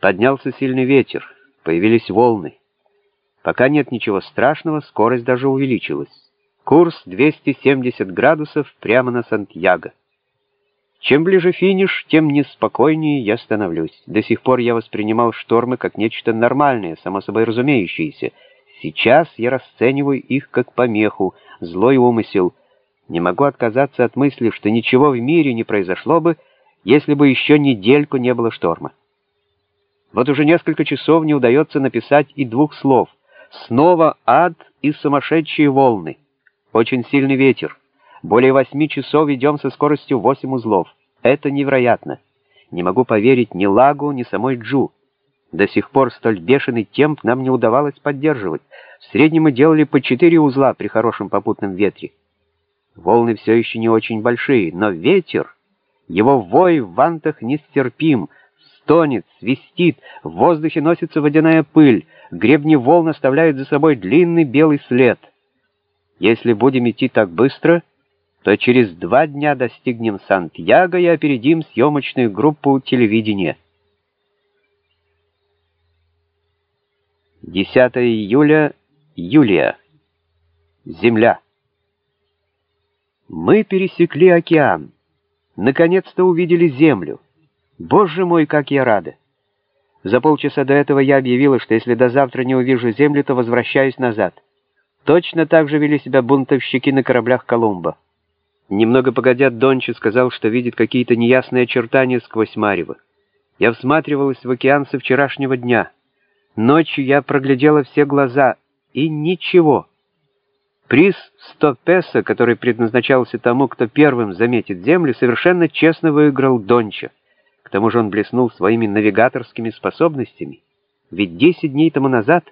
Поднялся сильный ветер, появились волны. Пока нет ничего страшного, скорость даже увеличилась. Курс 270 градусов прямо на Сантьяго. Чем ближе финиш, тем неспокойнее я становлюсь. До сих пор я воспринимал штормы как нечто нормальное, само собой разумеющееся. Сейчас я расцениваю их как помеху, злой умысел. Не могу отказаться от мысли, что ничего в мире не произошло бы, если бы еще недельку не было шторма. Вот уже несколько часов не удается написать и двух слов. Снова ад и сумасшедшие волны. Очень сильный ветер. Более восьми часов идем со скоростью восемь узлов. Это невероятно. Не могу поверить ни Лагу, ни самой Джу. До сих пор столь бешеный темп нам не удавалось поддерживать. В среднем мы делали по четыре узла при хорошем попутном ветре. Волны все еще не очень большие, но ветер, его вой в вантах нестерпим, стонет, свистит, в воздухе носится водяная пыль, гребни волн оставляют за собой длинный белый след. Если будем идти так быстро, то через два дня достигнем Сантьяго и опередим съемочную группу телевидения. 10 июля, Юлия. Земля. Мы пересекли океан. Наконец-то увидели Землю. Боже мой, как я рада! За полчаса до этого я объявила, что если до завтра не увижу Землю, то возвращаюсь назад. Точно так же вели себя бунтовщики на кораблях Колумба. Немного погодя, Дончи сказал, что видит какие-то неясные очертания сквозь марево. Я всматривалась в океан со вчерашнего дня. Ночью я проглядела все глаза, и ничего. Приз 100 песо, который предназначался тому, кто первым заметит землю, совершенно честно выиграл Донча. К тому же он блеснул своими навигаторскими способностями. Ведь 10 дней тому назад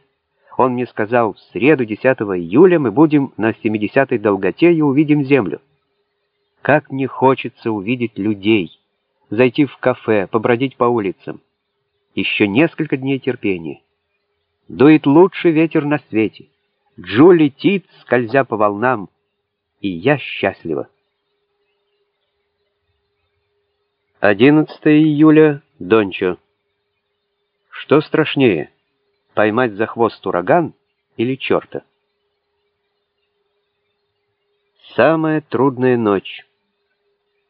он мне сказал, в среду 10 июля мы будем на 70-й долготе и увидим землю. Как мне хочется увидеть людей, зайти в кафе, побродить по улицам. Еще несколько дней терпения. Дует лучший ветер на свете. Джо летит, скользя по волнам, и я счастлива. 11 июля, Дончо. Что страшнее, поймать за хвост ураган или черта? Самая трудная ночь.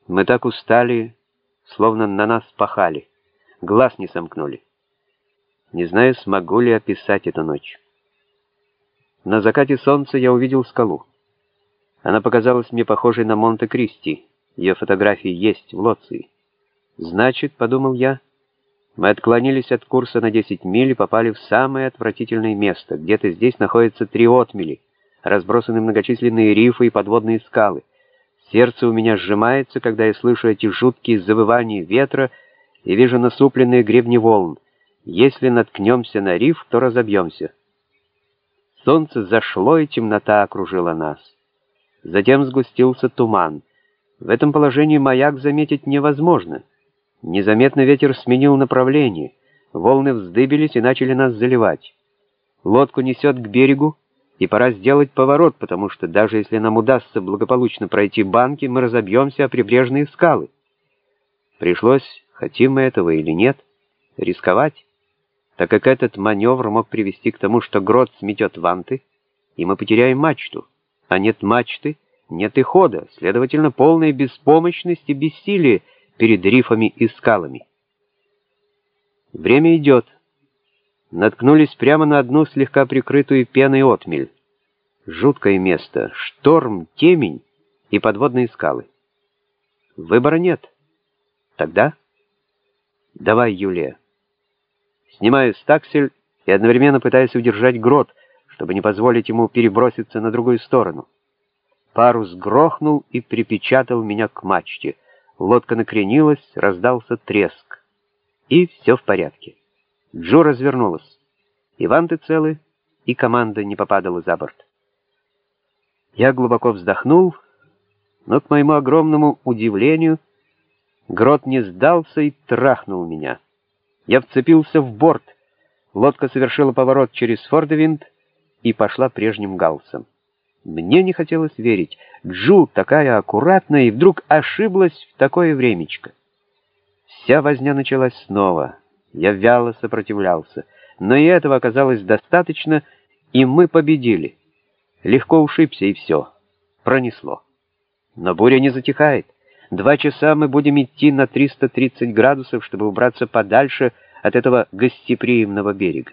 Мы так устали, словно на нас пахали, глаз не сомкнули. Не знаю, смогу ли описать эту ночь. На закате солнца я увидел скалу. Она показалась мне похожей на Монте-Кристи. Ее фотографии есть в Лоции. Значит, подумал я, мы отклонились от курса на 10 миль и попали в самое отвратительное место. Где-то здесь находятся три отмели, разбросаны многочисленные рифы и подводные скалы. Сердце у меня сжимается, когда я слышу эти жуткие завывания ветра и вижу насупленные гребни волн. Если наткнемся на риф, то разобьемся. Солнце зашло, и темнота окружила нас. Затем сгустился туман. В этом положении маяк заметить невозможно. Незаметно ветер сменил направление. Волны вздыбились и начали нас заливать. Лодку несет к берегу, и пора сделать поворот, потому что даже если нам удастся благополучно пройти банки, мы разобьемся о прибрежные скалы. Пришлось, хотим мы этого или нет, рисковать, так как этот маневр мог привести к тому, что грот сметет ванты, и мы потеряем мачту. А нет мачты, нет и хода, следовательно, полная беспомощность и бессилие перед рифами и скалами. Время идет наткнулись прямо на одну слегка прикрытую пеной отмель. Жуткое место, шторм, темень и подводные скалы. Выбора нет. Тогда давай, Юлия. Снимаю стаксель и одновременно пытаюсь удержать грот, чтобы не позволить ему переброситься на другую сторону. Парус грохнул и припечатал меня к мачте. Лодка накренилась, раздался треск. И все в порядке. Джо развернулась. И ванты целы, и команда не попадала за борт. Я глубоко вздохнул, но, к моему огромному удивлению, грот не сдался и трахнул меня. Я вцепился в борт. Лодка совершила поворот через Фордевинд и пошла прежним галсом. Мне не хотелось верить. Джу такая аккуратная и вдруг ошиблась в такое времечко. Вся возня началась снова. Я вяло сопротивлялся, но и этого оказалось достаточно, и мы победили. Легко ушибся, и все. Пронесло. Но буря не затихает. Два часа мы будем идти на 330 градусов, чтобы убраться подальше от этого гостеприимного берега.